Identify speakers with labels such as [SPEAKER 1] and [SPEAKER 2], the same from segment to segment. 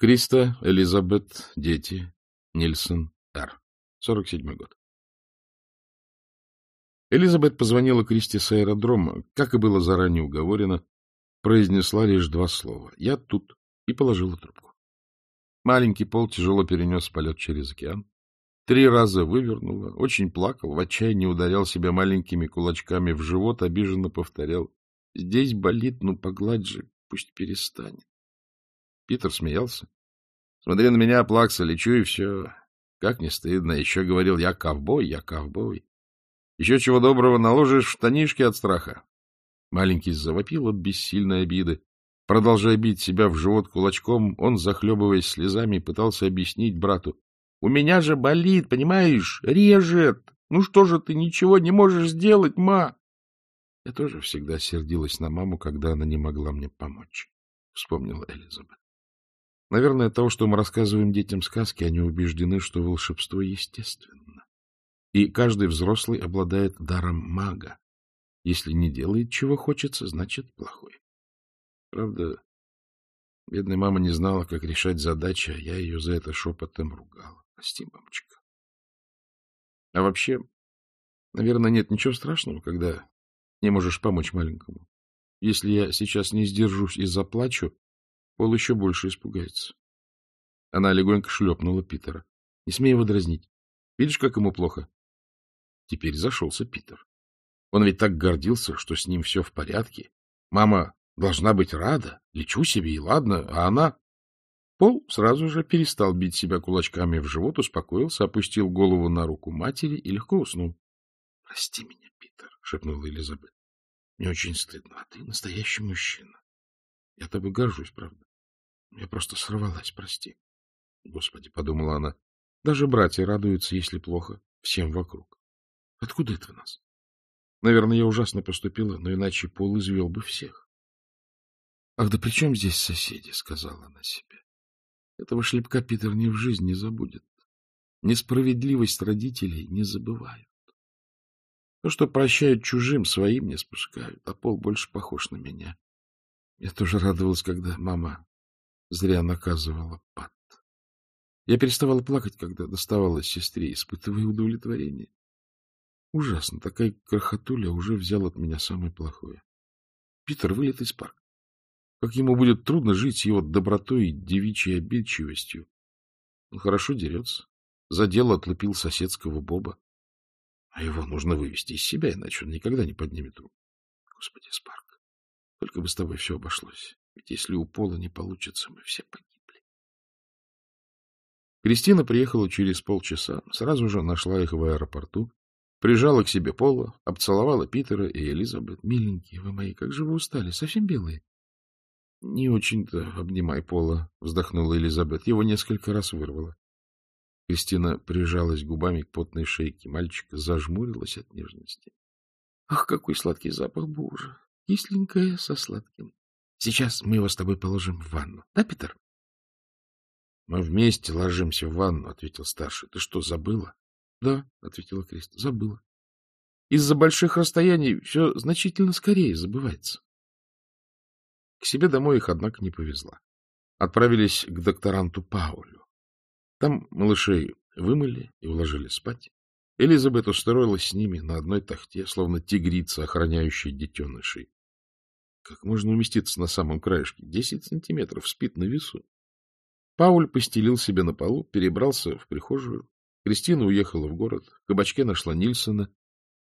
[SPEAKER 1] Криста, Элизабет, дети, Нильсон, Р. 47 год. Элизабет позвонила Кристи с аэродрома, как и было заранее уговорено, произнесла лишь два слова. «Я тут» и положила трубку. Маленький Пол тяжело перенес полет через океан. Три раза вывернула, очень плакал, в отчаянии ударял себя маленькими кулачками в живот, обиженно повторял. «Здесь болит, ну погладь же, пусть перестанет». Питер смеялся. Смотри на меня, плакса, лечу и все. Как не стыдно. Еще говорил, я ковбой, я ковбой. Еще чего доброго наложишь штанишки от страха. Маленький завопил от бессильной обиды. Продолжая бить себя в живот кулачком, он, захлебываясь слезами, пытался объяснить брату. — У меня же болит, понимаешь, режет. Ну что же ты ничего не можешь сделать, ма? Я тоже всегда сердилась на маму, когда она не могла мне помочь, — вспомнила Элизабет. Наверное, от того, что мы рассказываем детям сказки, они убеждены, что волшебство естественно. И каждый взрослый обладает даром мага. Если не делает, чего хочется, значит, плохой. Правда, бедная мама не знала, как решать задачи, а я ее за это шепотом ругала. Прости, мамочка. А вообще, наверное, нет ничего страшного, когда не можешь помочь маленькому. Если я сейчас не сдержусь и заплачу, Пол еще больше испугается. Она легонько шлепнула Питера. — Не смей его дразнить. Видишь, как ему плохо? Теперь зашелся Питер. Он ведь так гордился, что с ним все в порядке. Мама должна быть рада. Лечу себе, и ладно. А она... Пол сразу же перестал бить себя кулачками в живот, успокоился, опустил голову на руку матери и легко уснул. — Прости меня, Питер, — шепнула Элизабет. — Мне очень стыдно, а ты настоящий мужчина. Я тобой горжусь, правда. Я просто сорвалась, прости. Господи, — подумала она, — даже братья радуются, если плохо, всем вокруг. Откуда это в нас? Наверное, я ужасно поступила, но иначе Пол извел бы всех. — Ах, да при чем здесь соседи? — сказала она себе. Этого шлепка Питер ни в жизнь не забудет. Несправедливость родителей не забывают. То, что прощают чужим, своим не спускают, а Пол больше похож на меня. Я тоже радовалась, когда мама Зря наказывала Пат. Я переставала плакать, когда доставала сестре, испытывая удовлетворение. Ужасно, такая крохотуля уже взял от меня самое плохое. Питер вылет из парка. Как ему будет трудно жить с его добротой и девичьей обидчивостью. Он хорошо дерется. За дело отлупил соседского Боба. А его нужно вывести из себя, иначе он никогда не поднимет руку. Господи, Спарк, только бы с тобой все обошлось. Ведь если у Пола не получится, мы все погибли. Кристина приехала через полчаса, сразу же нашла их в аэропорту, прижала к себе Пола, обцеловала Питера и Элизабет. — Миленькие вы мои, как же вы устали, совсем белые. — Не очень-то обнимай Пола, — вздохнула Элизабет. Его несколько раз вырвало. Кристина прижалась губами к потной шейке мальчика, зажмурилась от нежности. — Ах, какой сладкий запах, боже! Кисленькая со сладким. Сейчас мы его с тобой положим в ванну. Да, Питер? — Мы вместе ложимся в ванну, — ответил старший. — Ты что, забыла? — Да, — ответила Криста, — забыла. Из-за больших расстояний все значительно скорее забывается. К себе домой их, однако, не повезла. Отправились к докторанту Паулю. Там малышей вымыли и уложили спать. Элизабет устроилась с ними на одной тахте, словно тигрица, охраняющая детенышей. Как можно уместиться на самом краешке? Десять сантиметров спит на весу. Пауль постелил себе на полу, перебрался в прихожую. Кристина уехала в город. В кабачке нашла Нильсона.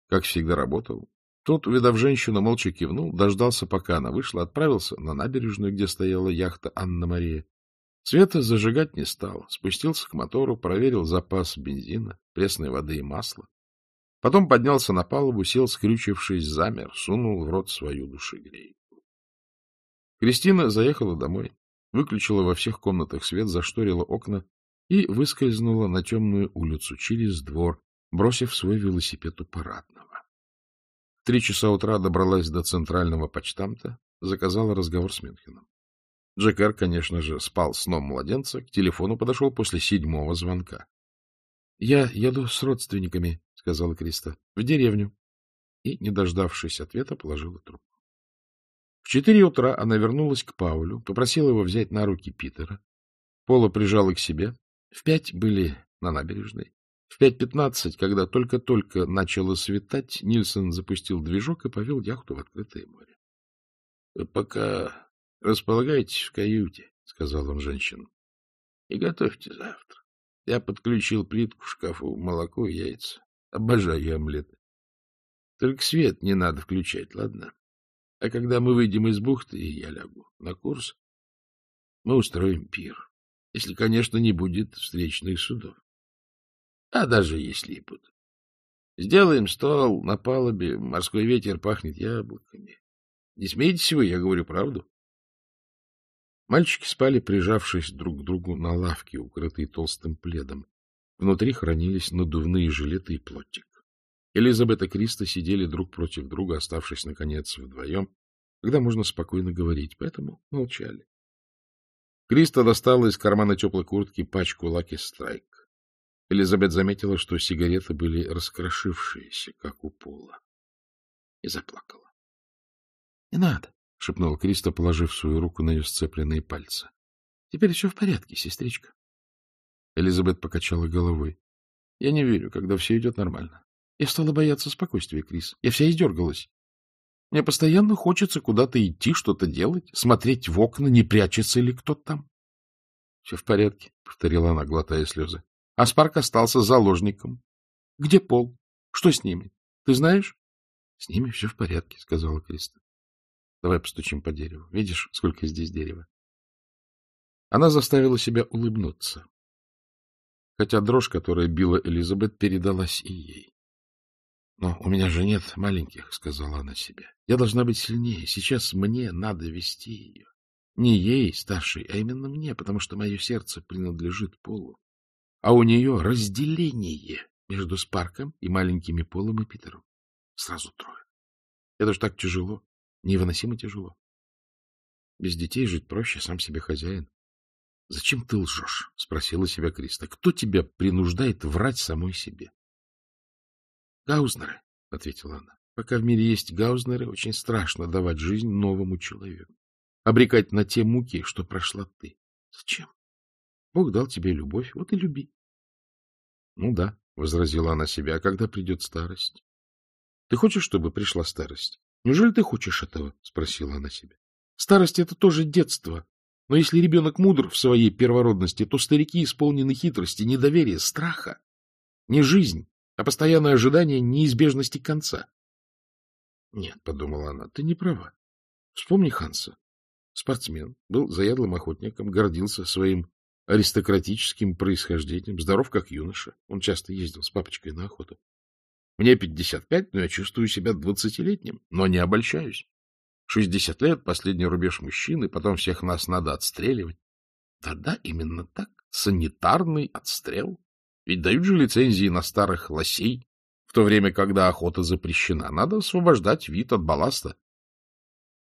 [SPEAKER 1] Как всегда, работал. Тот, увидав женщину, молча кивнул, дождался, пока она вышла, отправился на набережную, где стояла яхта Анна-Мария. Света зажигать не стал, спустился к мотору, проверил запас бензина, пресной воды и масла. Потом поднялся на палубу, сел, скрючившись, замер, сунул в рот свою душегрейку. Кристина заехала домой, выключила во всех комнатах свет, зашторила окна и выскользнула на темную улицу через двор, бросив свой велосипед у парадного. В три часа утра добралась до центрального почтамта, заказала разговор с Мюнхеном. Джекер, конечно же, спал сном младенца, к телефону подошел после седьмого звонка. — Я еду с родственниками, — сказала Криста, — в деревню. И, не дождавшись ответа, положила трубку. В четыре утра она вернулась к Паулю, попросила его взять на руки Питера. Пола прижала к себе. В пять были на набережной. В пять пятнадцать, когда только-только начало светать, Нильсон запустил движок и повел яхту в открытое море. — Пока располагайтесь в каюте, — сказал он женщинам, — и готовьте завтра. Я подключил плитку в шкафу, молоко и яйца. Обожаю омлеты. Только свет не надо включать, ладно? А когда мы выйдем из бухты, и я лягу на курс, мы устроим пир. Если, конечно, не будет встречных судов. А даже если и будут. Сделаем стол на палубе, морской ветер пахнет яблоками. Не смейтесь вы, я говорю правду. Мальчики спали, прижавшись друг к другу на лавке, укрытые толстым пледом. Внутри хранились надувные жилеты и плотик. Элизабет и Криста сидели друг против друга, оставшись, наконец, вдвоем, когда можно спокойно говорить, поэтому молчали. Криста достала из кармана теплой куртки пачку Лаки Страйк. Элизабет заметила, что сигареты были раскрошившиеся, как у пола, и заплакала. — Не надо, — шепнул Криста, положив свою руку на ее сцепленные пальцы. — Теперь все в порядке, сестричка. Элизабет покачала головой. — Я не верю, когда все идет нормально. Я стала бояться спокойствия, Крис. Я вся издергалась. Мне постоянно хочется куда-то идти, что-то делать, смотреть в окна, не прячется ли кто-то там. — Все в порядке, — повторила она, глотая слезы. — А Спарк остался заложником. — Где Пол? Что с ними? Ты знаешь? — С ними все в порядке, — сказала Криста. — Давай постучим по дереву. Видишь, сколько здесь дерева? Она заставила себя улыбнуться. Хотя дрожь, которая била Элизабет, передалась и ей. — Но у меня же нет маленьких, — сказала она себе. — Я должна быть сильнее. Сейчас мне надо вести ее. Не ей, старшей, а именно мне, потому что мое сердце принадлежит Полу. А у нее разделение между Спарком и маленькими Полом и Питером. Сразу трое. Это ж так тяжело, невыносимо тяжело. Без детей жить проще, сам себе хозяин. — Зачем ты лжешь? — спросила себя Криста. — Кто тебя принуждает врать самой себе? — Гаузнеры, — ответила она. — Пока в мире есть гаузнеры, очень страшно давать жизнь новому человеку. Обрекать на те муки, что прошла ты. Зачем? Бог дал тебе любовь, вот и люби. — Ну да, — возразила она себе, — а когда придет старость? — Ты хочешь, чтобы пришла старость? Неужели ты хочешь этого? — спросила она себя. — Старость — это тоже детство. Но если ребенок мудр в своей первородности, то старики исполнены хитрости, недоверия, страха. Не жизнь, а постоянное ожидание неизбежности конца. — Нет, — подумала она, — ты не права. Вспомни Ханса. Спортсмен, был заядлым охотником, гордился своим аристократическим происхождением, здоров как юноша. Он часто ездил с папочкой на охоту. Мне пятьдесят пять, но я чувствую себя двадцатилетним, но не обольщаюсь. Шестьдесят лет — последний рубеж мужчины, потом всех нас надо отстреливать. Да-да, именно так. Санитарный отстрел. Ведь дают же лицензии на старых лосей, в то время, когда охота запрещена. Надо освобождать вид от балласта.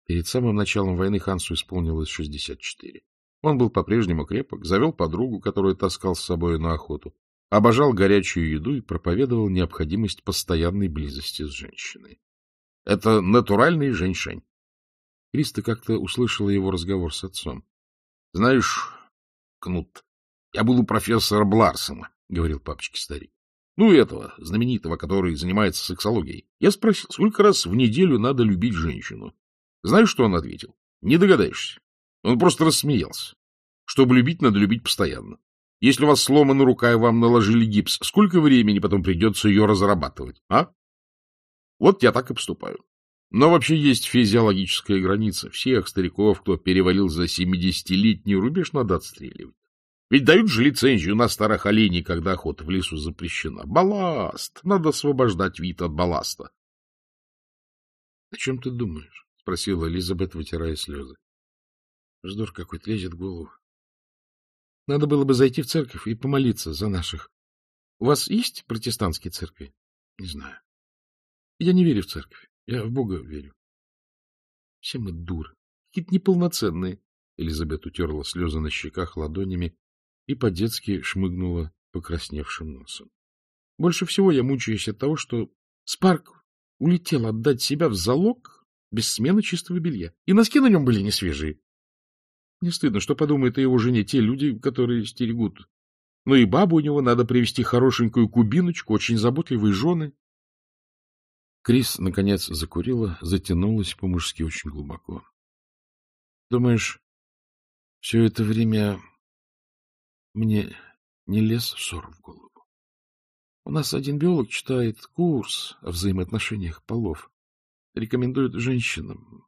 [SPEAKER 1] Перед самым началом войны Хансу исполнилось 64. Он был по-прежнему крепок, завел подругу, которую таскал с собой на охоту, обожал горячую еду и проповедовал необходимость постоянной близости с женщиной. Это натуральный женьшень. Криста как-то услышала его разговор с отцом. — Знаешь, Кнут, я был у профессора Бларсона. — говорил папочке старик. — Ну, этого, знаменитого, который занимается сексологией. Я спросил, сколько раз в неделю надо любить женщину. Знаешь, что он ответил? Не догадаешься. Он просто рассмеялся. Чтобы любить, надо любить постоянно. Если у вас сломана рука и вам наложили гипс, сколько времени потом придется ее разрабатывать, а? Вот я так и поступаю. Но вообще есть физиологическая граница. Всех стариков, кто перевалил за 70-летний рубеж, надо отстреливать. Ведь дают же лицензию на старых оленей, когда охота в лесу запрещена. Балласт! Надо освобождать вид от балласта. — О чем ты думаешь? — спросила Элизабет, вытирая слезы. Вздор какой-то лезет в голову. Надо было бы зайти в церковь и помолиться за наших. У вас есть протестантские церкви? Не знаю. Я не верю в церковь. Я в Бога верю. Все мы дуры. Какие-то неполноценные. Элизабет утерла слезы на щеках ладонями и по-детски шмыгнула покрасневшим носом. Больше всего я мучаюсь от того, что Спарк улетел отдать себя в залог без смены чистого белья, и носки на нем были не свежие. Не стыдно, что подумают о его жене те люди, которые стерегут. Но и бабу у него надо привести хорошенькую кубиночку, очень заботливой жены. Крис, наконец, закурила, затянулась по-мужски очень глубоко. — Думаешь, все это время мне не лез ссор в голову? У нас один биолог читает курс о взаимоотношениях полов. Рекомендует женщинам,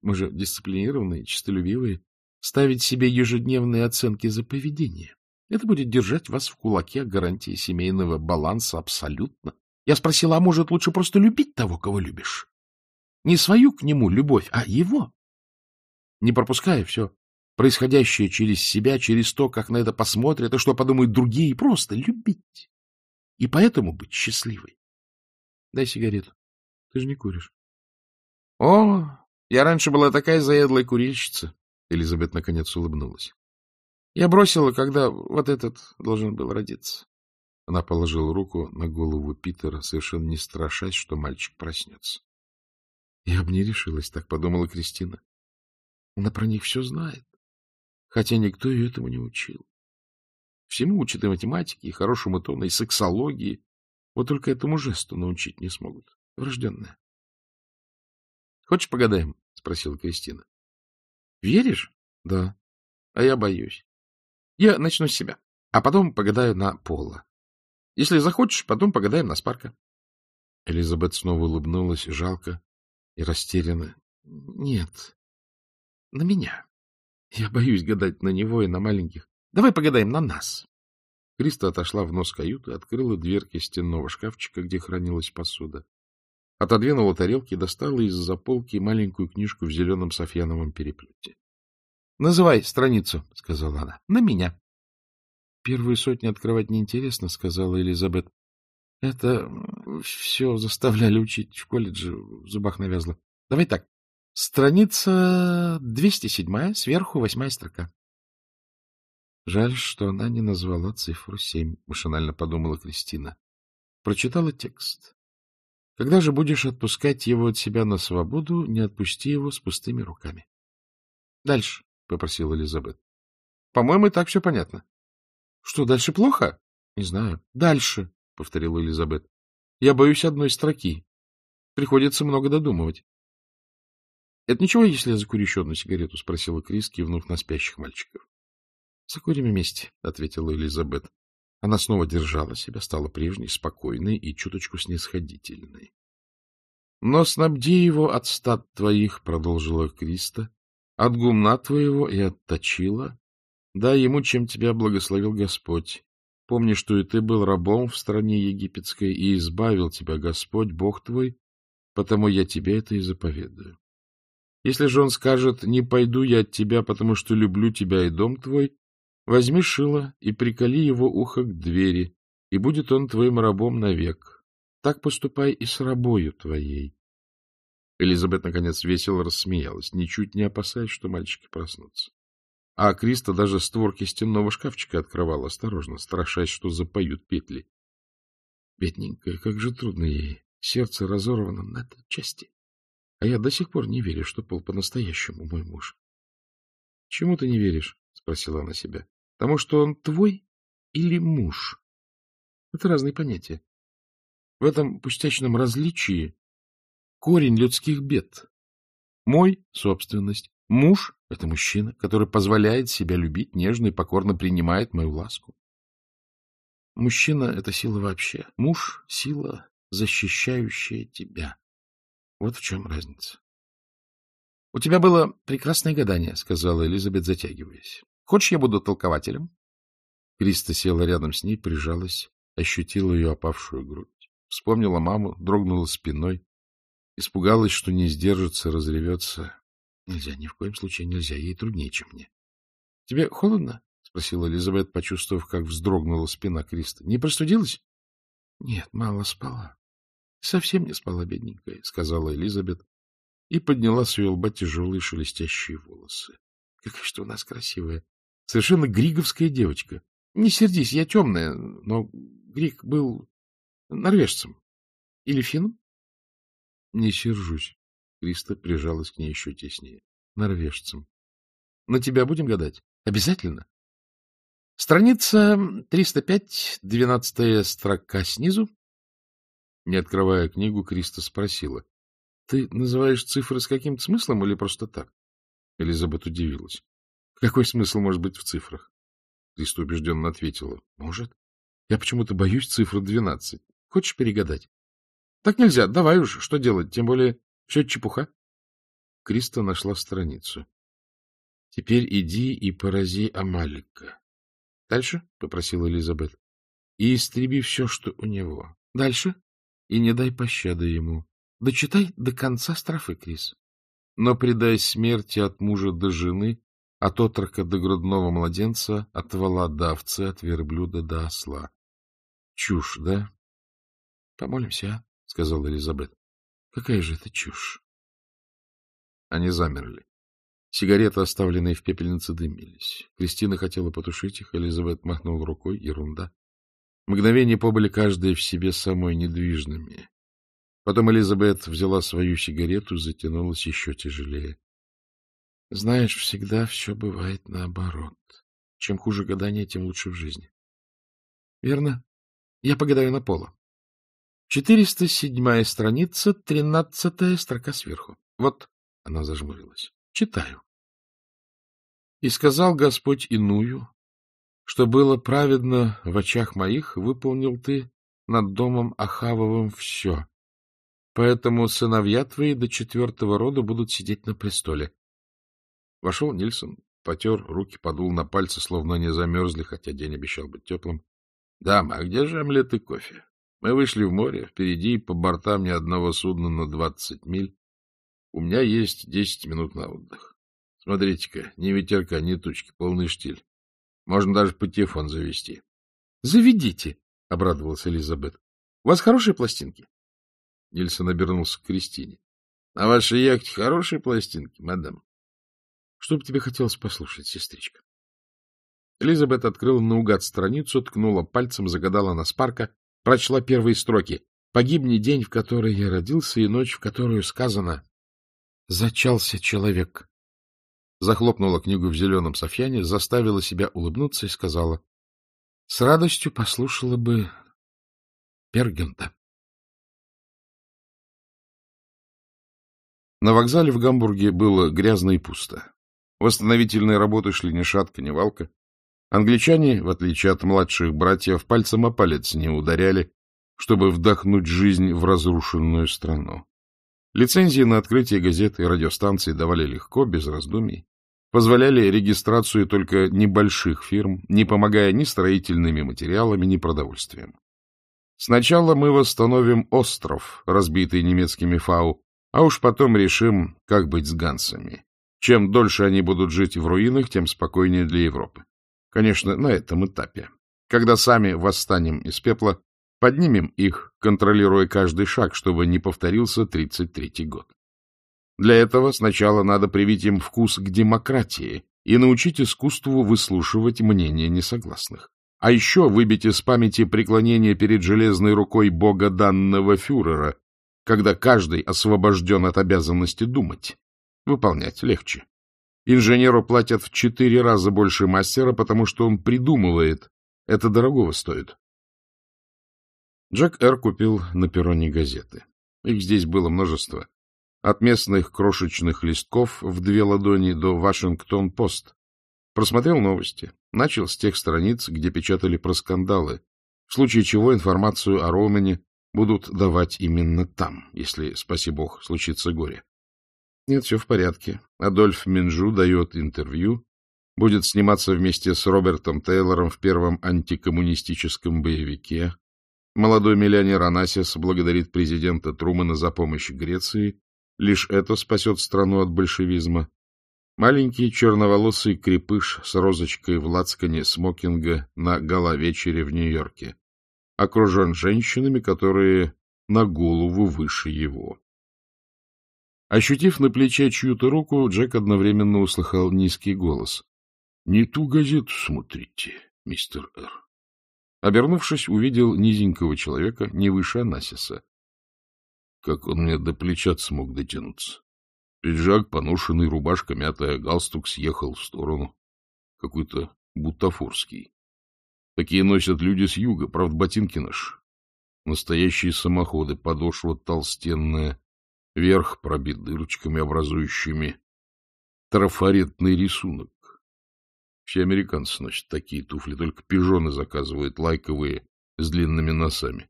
[SPEAKER 1] мы же дисциплинированные, честолюбивые, ставить себе ежедневные оценки за поведение. Это будет держать вас в кулаке гарантии семейного баланса абсолютно. Я спросила, а может, лучше просто любить того, кого любишь? Не свою к нему любовь, а его. Не пропуская все происходящее через себя, через то, как на это посмотрят, и что подумают другие, просто любить и поэтому быть счастливой. Дай сигарету. Ты же не куришь. — О, я раньше была такая заедлая курильщица. Элизабет наконец улыбнулась. Я бросила, когда вот этот должен был родиться. Она положила руку на голову Питера, совершенно не страшась, что мальчик проснется. Я бы не решилась, так подумала Кристина. Она про них все знает, хотя никто ее этому не учил. Всему учат и математике, и хорошему тону, и сексологии. Вот только этому жесту научить не смогут. Врожденное. — Хочешь погадаем? — спросила Кристина. — Веришь? — Да. — А я боюсь. Я начну с себя, а потом погадаю на Пола. Если захочешь, потом погадаем на Спарка. Элизабет снова улыбнулась, жалко и растерянно. — Нет, на меня. Я боюсь гадать на него и на маленьких. Давай погадаем на нас. Криста отошла в нос каюты, открыла дверки стенного шкафчика, где хранилась посуда. Отодвинула тарелки и достала из-за полки маленькую книжку в зеленом софьяновом переплете. — Называй страницу, — сказала она. — На меня. — Первые сотни открывать неинтересно, — сказала Элизабет. — Это все заставляли учить в колледже, в зубах навязло. Давай так. Страница 207, сверху восьмая строка. Жаль, что она не назвала цифру семь, машинально подумала Кристина. Прочитала текст. Когда же будешь отпускать его от себя на свободу, не отпусти его с пустыми руками. — Дальше, — попросила Элизабет. — По-моему, и так все понятно. — Что, дальше плохо? — Не знаю. — Дальше, — повторила Элизабет. — Я боюсь одной строки. Приходится много додумывать. — Это ничего, если я закурю еще одну сигарету? — спросила Крис, кивнув на спящих мальчиков. — Закурим вместе, — ответила Элизабет. Она снова держала себя, стала прежней, спокойной и чуточку снисходительной. — Но снабди его от стад твоих, — продолжила Криста, — от гумна твоего и от точила. Дай ему, чем тебя благословил Господь. Помни, что и ты был рабом в стране египетской, и избавил тебя Господь, Бог твой, потому я тебе это и заповедую. Если же он скажет, не пойду я от тебя, потому что люблю тебя и дом твой, Возьми шило и приколи его ухо к двери, и будет он твоим рабом навек. Так поступай и с рабою твоей. Элизабет, наконец, весело рассмеялась, ничуть не опасаясь, что мальчики проснутся. А Криста даже створки стенного шкафчика открывала осторожно, страшась, что запоют петли. Бедненькая, как же трудно ей. Сердце разорвано на три части. А я до сих пор не верю, что Пол по-настоящему мой муж. — Чему ты не веришь? — спросила она себя. Потому что он твой или муж. Это разные понятия. В этом пустячном различии корень людских бед. Мой — собственность. Муж — это мужчина, который позволяет себя любить, нежно и покорно принимает мою ласку. Мужчина — это сила вообще. Муж — сила, защищающая тебя. Вот в чем разница. — У тебя было прекрасное гадание, — сказала Элизабет, затягиваясь. Хочешь, я буду толкователем? Криста села рядом с ней, прижалась, ощутила ее опавшую грудь. Вспомнила маму, дрогнула спиной, испугалась, что не сдержится, разревется. Нельзя, ни в коем случае нельзя, ей труднее, чем мне. — Тебе холодно? — спросила Элизабет, почувствовав, как вздрогнула спина Криста. — Не простудилась? — Нет, мало спала. — Совсем не спала, бедненькая, — сказала Элизабет и подняла с ее лба тяжелые шелестящие волосы. — Какая что у нас красивая! Совершенно григовская девочка. Не сердись, я темная, но Грик был норвежцем. Или финном? Не сержусь. Криста прижалась к ней еще теснее. Норвежцем. На тебя будем гадать? Обязательно. Страница 305, двенадцатая строка снизу. Не открывая книгу, Криста спросила. — Ты называешь цифры с каким-то смыслом или просто так? Элизабет удивилась. — Какой смысл может быть в цифрах? Криста убежденно ответила. — Может. Я почему-то боюсь цифры двенадцать. Хочешь перегадать? — Так нельзя. Давай уж. Что делать? Тем более, все чепуха. Криста нашла страницу. — Теперь иди и порази Амалика. — Дальше? — попросила Элизабет. — И истреби все, что у него. Дальше? И не дай пощады ему. Дочитай до конца строфы, Крис. Но предай смерти от мужа до жены, от отрока до грудного младенца, от вола до овцы, от верблюда до осла. Чушь, да? — Помолимся, а? — сказала Элизабет. — Какая же это чушь? Они замерли. Сигареты, оставленные в пепельнице, дымились. Кристина хотела потушить их, Элизабет махнула рукой. Ерунда. Мгновения побыли каждая в себе самой недвижными. Потом Элизабет взяла свою сигарету и затянулась еще тяжелее. — Знаешь, всегда все бывает наоборот. Чем хуже гадание, тем лучше в жизни. — Верно. Я погадаю на пола. Четыреста седьмая страница, тринадцатая строка сверху. Вот, она зажмурилась. Читаю. И сказал Господь иную, что было праведно в очах моих, выполнил ты над домом Ахавовым все. Поэтому сыновья твои до четвертого рода будут сидеть на престоле. Вошел Нильсон, потер руки, подул на пальцы, словно они замерзли, хотя день обещал быть теплым. — Дама, а где же омлет и кофе? Мы вышли в море, впереди по бортам ни одного судна на двадцать миль. У меня есть десять минут на отдых. Смотрите-ка, ни ветерка, ни тучки, полный штиль. Можно даже по телефон завести. — Заведите, — обрадовалась Элизабет. — У вас хорошие пластинки? Нильсон обернулся к Кристине. — На вашей яхте хорошие пластинки, мадам? — Что бы тебе хотелось послушать, сестричка? Элизабет открыла наугад страницу, ткнула пальцем, загадала на спарка, прочла первые строки. «Погибни день, в который я родился, и ночь, в которую сказано Зачался человек. Захлопнула книгу в зеленом софьяне, заставила себя улыбнуться и сказала. С радостью послушала бы Пергента. На вокзале в Гамбурге было грязно и пусто. Восстановительные работы шли ни шатка, ни валка. Англичане, в отличие от младших братьев, пальцем о палец не ударяли, чтобы вдохнуть жизнь в разрушенную страну. Лицензии на открытие газет и радиостанций давали легко, без раздумий. Позволяли регистрацию только небольших фирм, не помогая ни строительными материалами, ни продовольствием. Сначала мы восстановим остров, разбитый немецкими фау, а уж потом решим, как быть с гансами. Чем дольше они будут жить в руинах, тем спокойнее для Европы. Конечно, на этом этапе. Когда сами восстанем из пепла, Поднимем их, контролируя каждый шаг, чтобы не повторился 33-й год. Для этого сначала надо привить им вкус к демократии и научить искусству выслушивать мнения несогласных. А еще выбить из памяти преклонение перед железной рукой бога данного фюрера, когда каждый освобожден от обязанности думать. Выполнять легче. Инженеру платят в четыре раза больше мастера, потому что он придумывает. Это дорогого стоит. Джек Р. купил на перроне газеты. Их здесь было множество. От местных крошечных листков в две ладони до Вашингтон-Пост. Просмотрел новости. Начал с тех страниц, где печатали про скандалы, в случае чего информацию о Роумене будут давать именно там, если, спаси бог, случится горе. Нет, все в порядке. Адольф Минжу дает интервью, будет сниматься вместе с Робертом Тейлором в первом антикоммунистическом боевике, Молодой миллионер Анасис благодарит президента Трумана за помощь Греции. Лишь это спасет страну от большевизма. Маленький черноволосый крепыш с розочкой в лацкане смокинга на гала-вечере в Нью-Йорке. Окружен женщинами, которые на голову выше его. Ощутив на плече чью-то руку, Джек одновременно услыхал низкий голос. — Не ту газету смотрите, мистер Р. Обернувшись, увидел низенького человека, не выше Анасиса. Как он мне до плеча смог дотянуться? Пиджак поношенный, рубашка мятая, галстук съехал в сторону. Какой-то бутафорский. Такие носят люди с юга, правда, ботинки наши. Настоящие самоходы, подошва толстенная, верх пробит дырочками, образующими трафаретный рисунок. Все американцы носят такие туфли, только пижоны заказывают лайковые с длинными носами.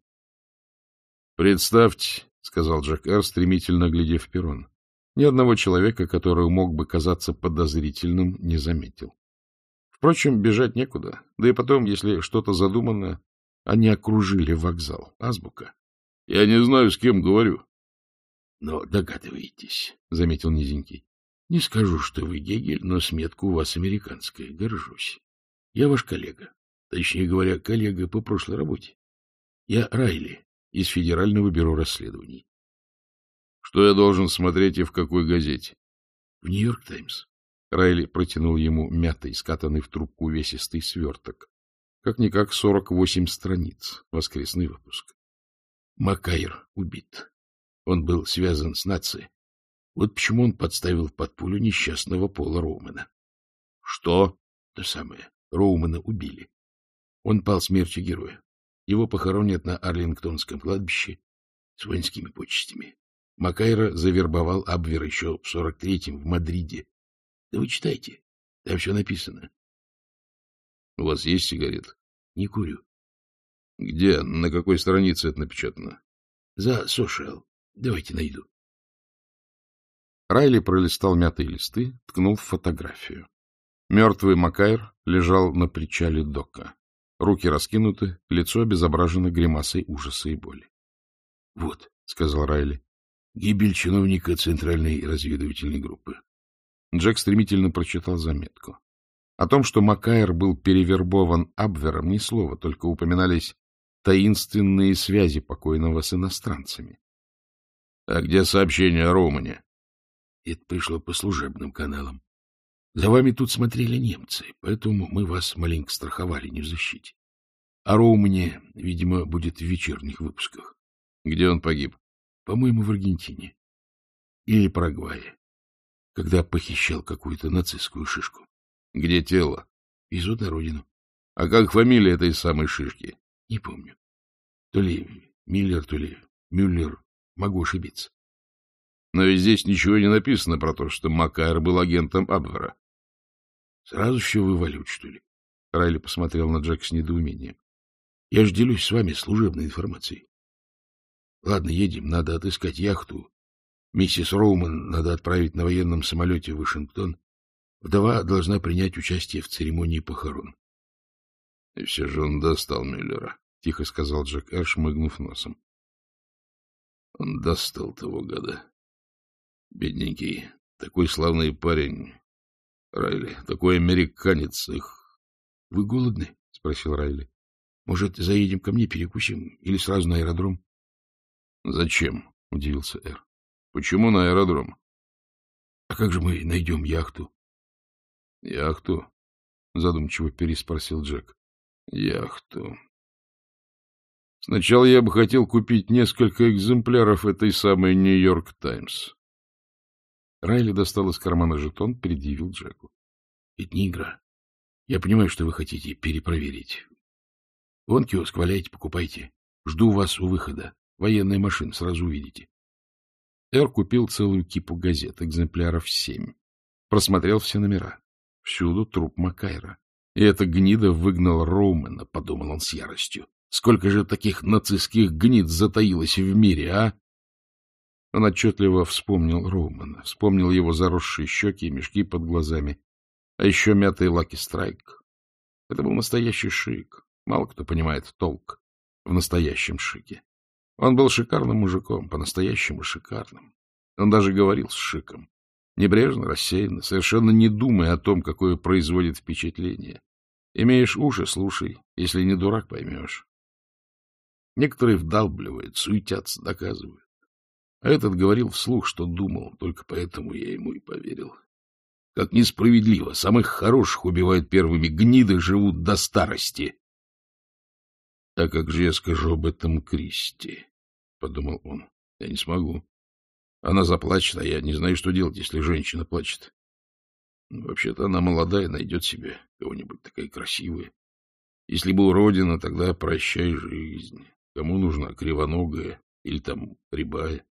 [SPEAKER 1] — Представьте, — сказал Джек Эр, стремительно глядев перрон. Ни одного человека, который мог бы казаться подозрительным, не заметил. Впрочем, бежать некуда. Да и потом, если что-то задумано, они окружили вокзал. Азбука. — Я не знаю, с кем говорю. — Но догадываетесь, — заметил Низенький. — Не скажу, что вы Гегель, но сметка у вас американская. Горжусь. Я ваш коллега. Точнее говоря, коллега по прошлой работе. Я Райли из Федерального бюро расследований. Что я должен смотреть и в какой газете? — В Нью-Йорк Таймс. Райли протянул ему мятый, скатанный в трубку увесистый сверток. Как-никак сорок восемь страниц. Воскресный выпуск. Макайр убит. Он был связан с нацией. Вот почему он подставил под пулю несчастного Пола Роумана. — Что? — То самое. Роумана убили. Он пал смертью героя. Его похоронят на Арлингтонском кладбище с воинскими почестями. Макайра завербовал Абвер еще в сорок третьем в Мадриде. Да вы читайте, там все написано. — У вас есть сигарет? — Не курю. — Где, на какой странице это напечатано? — За Сошиал. Давайте найду. Райли пролистал мятые листы, ткнул в фотографию. Мертвый Макайр лежал на причале дока. Руки раскинуты, лицо обезображено гримасой ужаса и боли. — Вот, — сказал Райли, Гибель чиновника Центральной разведывательной группы. Джек стремительно прочитал заметку. О том, что Макайр был перевербован Абвером, ни слова, только упоминались таинственные связи покойного с иностранцами. — А где сообщение о Романе? — Это пришло по служебным каналам. За вами тут смотрели немцы, поэтому мы вас маленько страховали, не в защите. А Роумане, видимо, будет в вечерних выпусках. — Где он погиб? По-моему, в Аргентине. Или Парагвае. Когда похищал какую-то нацистскую шишку. Где тело? Везут на родину. А как фамилия этой самой шишки? Не помню. То ли Миллер, то ли Мюллер. Могу ошибиться. Но ведь здесь ничего не написано про то, что Макар был агентом Абвера. Сразу все вывалют, что ли? Райли посмотрел на Джек с недоумением. Я же делюсь с вами служебной информацией. Ладно, едем, надо отыскать яхту. Миссис Роуман надо отправить на военном самолете в Вашингтон. Вдова должна принять участие в церемонии похорон. — И все же он достал Мюллера, — тихо сказал Джек Эр, шмыгнув носом. — Он достал того года. Бедненький, такой славный парень. Райли, такой американец их. — Вы голодны? — спросил Райли. — Может, заедем ко мне, перекусим? Или сразу на аэродром? — Зачем? — удивился Эр. — Почему на аэродром? — А как же мы найдем яхту? — Яхту? — задумчиво переспросил Джек. — Яхту. Сначала я бы хотел купить несколько экземпляров этой самой «Нью-Йорк Таймс». Райли достал из кармана жетон, предъявил Джеку. — Это не игра. Я понимаю, что вы хотите перепроверить. Вон киоск, валяйте, покупайте. Жду вас у выхода. Военная машина, сразу увидите. Эр купил целую кипу газет, экземпляров семь. Просмотрел все номера. Всюду труп Макайра. И эта гнида выгнал Роумена, подумал он с яростью. Сколько же таких нацистских гнид затаилось в мире, а? Он отчетливо вспомнил Роумана, вспомнил его заросшие щеки и мешки под глазами, а еще мятый Лаки Страйк. Это был настоящий шик. Мало кто понимает толк в настоящем шике. Он был шикарным мужиком, по-настоящему шикарным. Он даже говорил с шиком. Небрежно, рассеянно, совершенно не думая о том, какое производит впечатление. Имеешь уши — слушай, если не дурак, поймешь. Некоторые вдалбливают, суетятся, доказывают. Этот говорил вслух, что думал, только поэтому я ему и поверил. Как несправедливо, самых хороших убивают первыми, гниды живут до старости. Так как же я скажу об этом Кристи? — подумал он. — Я не смогу. Она заплачет, а я не знаю, что делать, если женщина плачет. Вообще-то она молодая, найдет себе кого-нибудь такая красивая. Если бы уродина, тогда прощай жизнь. Кому нужна кривоногая или там рябая? —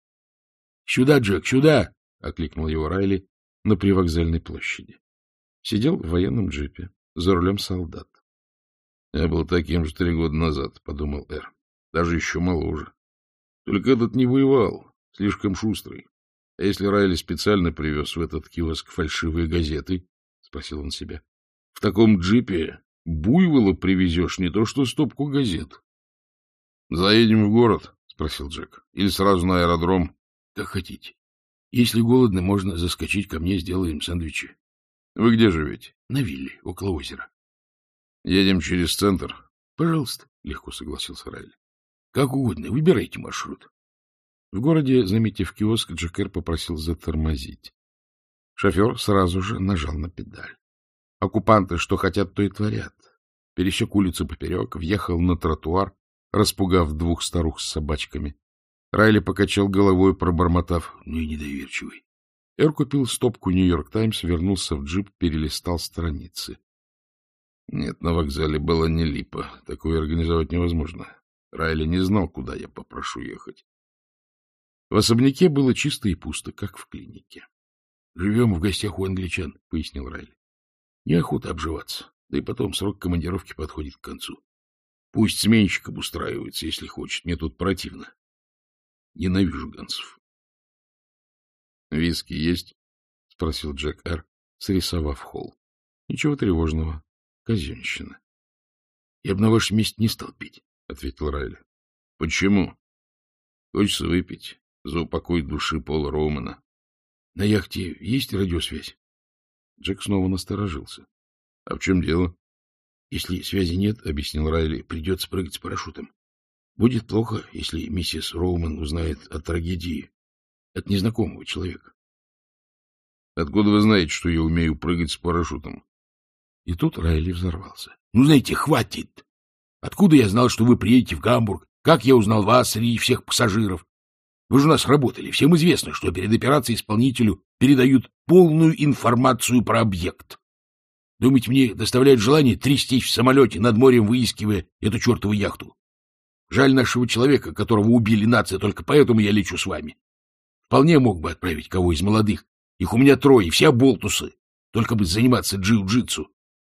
[SPEAKER 1] Сюда, Джек, сюда! — окликнул его Райли на привокзальной площади. Сидел в военном джипе, за рулем солдат. — Я был таким же три года назад, — подумал Эр. — Даже еще моложе. Только этот не воевал, слишком шустрый. А если Райли специально привез в этот киоск фальшивые газеты? — спросил он себя. — В таком джипе буйвола привезешь, не то что стопку газет. — Заедем в город? — спросил Джек. — Или сразу на аэродром? — Как хотите. Если голодны, можно заскочить ко мне, сделаем сэндвичи. — Вы где живете? — На вилле, около озера. — Едем через центр? — Пожалуйста, — легко согласился Райли. — Как угодно, выбирайте маршрут. В городе, заметив киоск, Джекер попросил затормозить. Шофер сразу же нажал на педаль. Оккупанты что хотят, то и творят. Пересек улицу поперек, въехал на тротуар, распугав двух старух с собачками. Райли покачал головой, пробормотав, ну и недоверчивый. Эр купил стопку «Нью-Йорк Таймс», вернулся в джип, перелистал страницы. Нет, на вокзале было не липа. Такое организовать невозможно. Райли не знал, куда я попрошу ехать. В особняке было чисто и пусто, как в клинике. — Живем в гостях у англичан, — пояснил Райли. — Неохота обживаться, да и потом срок командировки подходит к концу. Пусть сменщик обустраивается, если хочет, мне тут противно. Ненавижу гансов. — Виски есть? — спросил Джек Р., срисовав холл. — Ничего тревожного. Казенщина. — Я бы на вашем месте не стал пить, — ответил Райли. — Почему? — Хочется выпить за упокой души Пола Романа. — На яхте есть радиосвязь? Джек снова насторожился. — А в чем дело? — Если связи нет, — объяснил Райли, — придется прыгать с парашютом. Будет плохо, если миссис Роуман узнает о трагедии от незнакомого человека. — Откуда вы знаете, что я умею прыгать с парашютом? И тут Райли взорвался. — Ну, знаете, хватит! Откуда я знал, что вы приедете в Гамбург? Как я узнал вас среди всех пассажиров? Вы же у нас работали. Всем известно, что перед операцией исполнителю передают полную информацию про объект. Думаете, мне доставляет желание трястись в самолете над морем, выискивая эту чертову яхту? Жаль нашего человека, которого убили нация, только поэтому я лечу с вами. Вполне мог бы отправить кого из молодых. Их у меня трое, все болтусы. Только бы заниматься джиу-джитсу.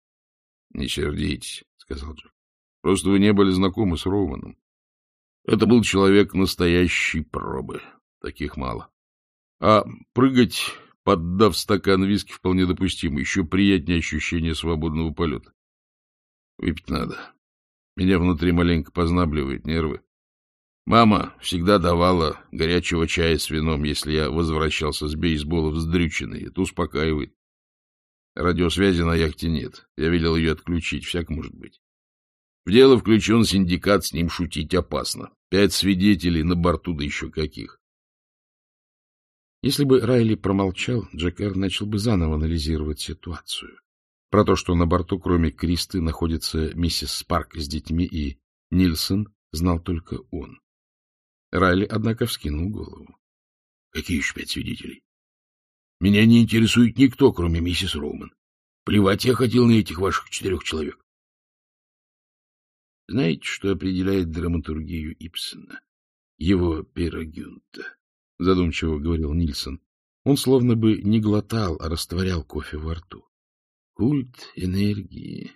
[SPEAKER 1] — Не сердитесь, — сказал Джо. — Просто вы не были знакомы с Роуманом. Это был человек настоящей пробы. Таких мало. А прыгать, поддав стакан виски, вполне допустимо. Еще приятнее ощущение свободного полета. Выпить надо. Меня внутри маленько познабливает нервы. Мама всегда давала горячего чая с вином, если я возвращался с бейсбола вздрюченный. Это успокаивает. Радиосвязи на яхте нет. Я велел ее отключить, всяк может быть. В дело включен синдикат, с ним шутить опасно. Пять свидетелей на борту, да еще каких. Если бы Райли промолчал, Джекер начал бы заново анализировать ситуацию. Про то, что на борту, кроме Кристы, находится миссис Спарк с детьми и Нильсон, знал только он. Райли, однако, вскинул голову. — Какие еще пять свидетелей? — Меня не интересует никто, кроме миссис Роуман. Плевать я хотел на этих ваших четырех человек. Знаете, что определяет драматургию Ипсона? Его пирогюнта, — задумчиво говорил Нильсон. Он словно бы не глотал, а растворял кофе во рту. Культ энергии.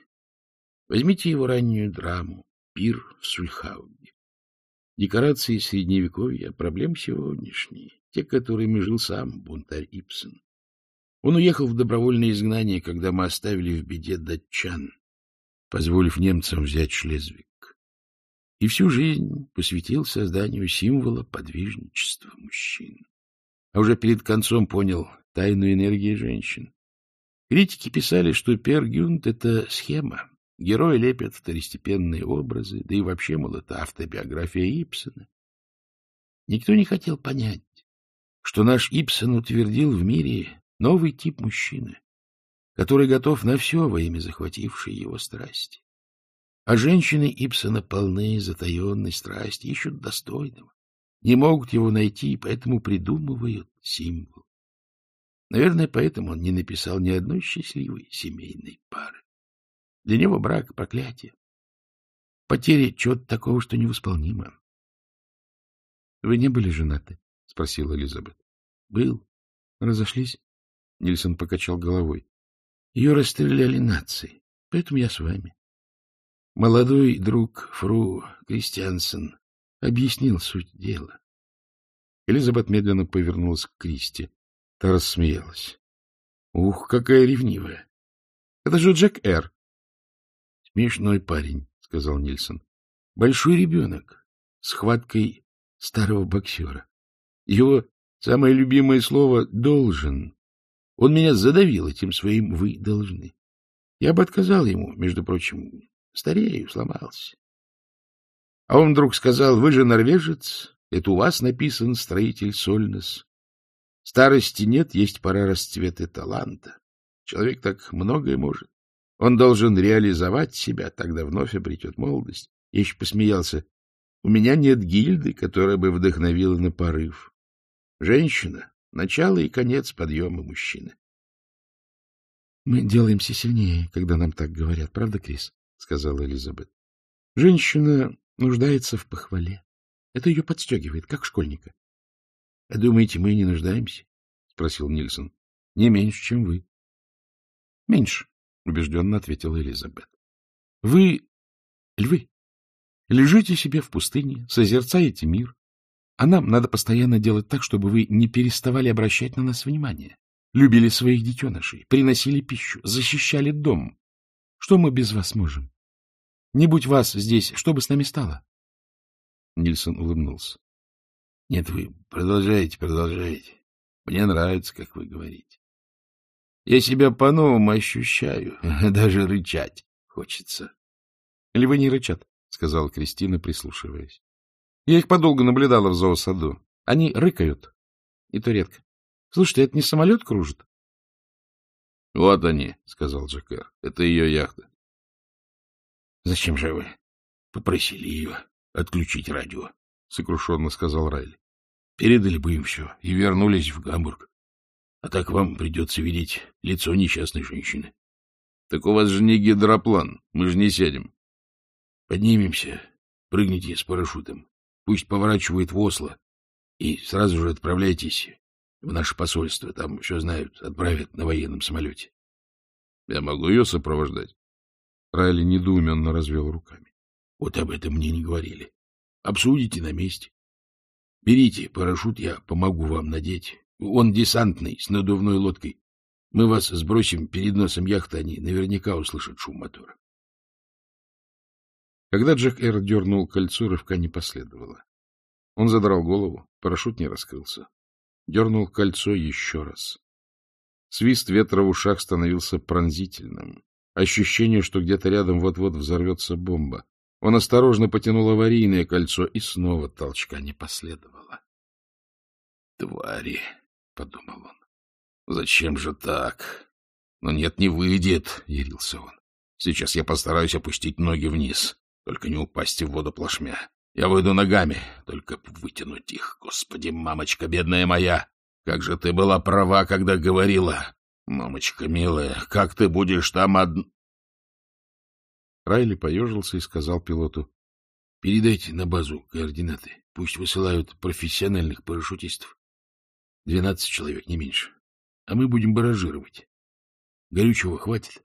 [SPEAKER 1] Возьмите его раннюю драму «Пир в Сульхауге». Декорации Средневековья, проблем сегодняшние, те, которыми жил сам бунтарь Ипсон. Он уехал в добровольное изгнание, когда мы оставили в беде датчан, позволив немцам взять Шлезвик. И всю жизнь посвятил созданию символа подвижничества мужчин. А уже перед концом понял тайну энергии женщин. Критики писали, что Пер это схема. Герои лепят второстепенные образы, да и вообще, мол, это автобиография Ипсона. Никто не хотел понять, что наш Ипсон утвердил в мире новый тип мужчины, который готов на все во имя захватившей его страсти. А женщины Ипсона полны затаенной страсти, ищут достойного,
[SPEAKER 2] Не могут его найти, и поэтому придумывают символ. Наверное, поэтому он не написал ни одной счастливой семейной пары. Для него брак — проклятие. Потеря чего-то такого, что невосполнимо. — Вы не были женаты? — спросила Элизабет. — Был. Разошлись? Нильсон покачал головой. — Ее расстреляли нации, поэтому я с вами. Молодой друг Фру Кристиансен объяснил суть дела. Элизабет медленно повернулась к Кристи. Та рассмеялась. — Ух, какая ревнивая! Это же Джек Эр. — Смешной парень, — сказал Нильсон. — Большой ребенок с хваткой старого боксера. Его самое любимое слово — «должен». Он меня задавил этим своим «вы должны». Я бы отказал ему, между прочим, старею, сломался. А он вдруг сказал, вы же норвежец, это у вас написан строитель Сольнес. Старости нет, есть пора расцвета таланта. Человек так многое может. Он должен реализовать себя, тогда вновь обретет молодость. Я еще посмеялся. У меня нет гильды, которая бы вдохновила на порыв. Женщина — начало и конец подъема мужчины. — Мы делаемся сильнее, когда нам так говорят, правда, Крис? — сказала Элизабет. — Женщина нуждается в похвале. Это ее подстегивает, как школьника. — А думаете, мы не нуждаемся? — спросил Нильсон. — Не меньше, чем вы. — Меньше, — убежденно ответила Элизабет. — Вы львы. Лежите себе в пустыне, созерцаете мир. А нам надо постоянно делать так, чтобы вы не переставали обращать на нас внимание. Любили своих детенышей, приносили пищу, защищали дом. Что мы без вас можем? Не будь вас здесь, что бы с нами стало? Нильсон улыбнулся. — Нет, вы продолжаете, продолжаете. Мне нравится, как вы говорите. Я себя по-новому ощущаю, даже рычать хочется. — Или вы не рычат? — сказала Кристина, прислушиваясь. — Я их подолгу наблюдала в зоосаду. Они рыкают. И то редко. Слушайте, это не самолет кружит? — Вот они, — сказал Джакер. — Это ее яхта. — Зачем же вы попросили ее отключить радио? — сокрушенно сказал Райли. — Передали бы им все и вернулись в Гамбург. А так вам придется видеть лицо несчастной женщины. — Так у вас же не гидроплан, мы же не сядем. Поднимемся, прыгните с парашютом, пусть поворачивает в Осло, и сразу же отправляйтесь в наше посольство. Там все знают, отправят на военном самолете. Я могу ее сопровождать? Райли недоуменно развел руками. Вот об этом мне не говорили. Обсудите на месте. Берите парашют, я помогу вам надеть. Он десантный, с надувной лодкой. Мы вас сбросим перед носом яхты, они наверняка услышат шум мотора. Когда Джек Эр дернул кольцо, рывка не последовало. Он задрал голову, парашют не раскрылся. Дернул кольцо еще раз. Свист ветра в ушах становился пронзительным. Ощущение, что где-то рядом вот-вот взорвется бомба. Он осторожно потянул аварийное кольцо, и снова толчка не последовало. «Твари!» — подумал он. «Зачем же так? Но нет, не выйдет!» — ярился он. «Сейчас я постараюсь опустить ноги вниз. Только не упасть в воду плашмя. Я выйду ногами, только вытянуть их. Господи, мамочка, бедная моя! Как же ты была права, когда говорила. Мамочка милая, как ты будешь там од... Райли поежился и сказал пилоту. — Передайте на базу координаты. Пусть высылают профессиональных парашютистов. Двенадцать человек, не меньше. А мы будем баражировать. Горючего хватит?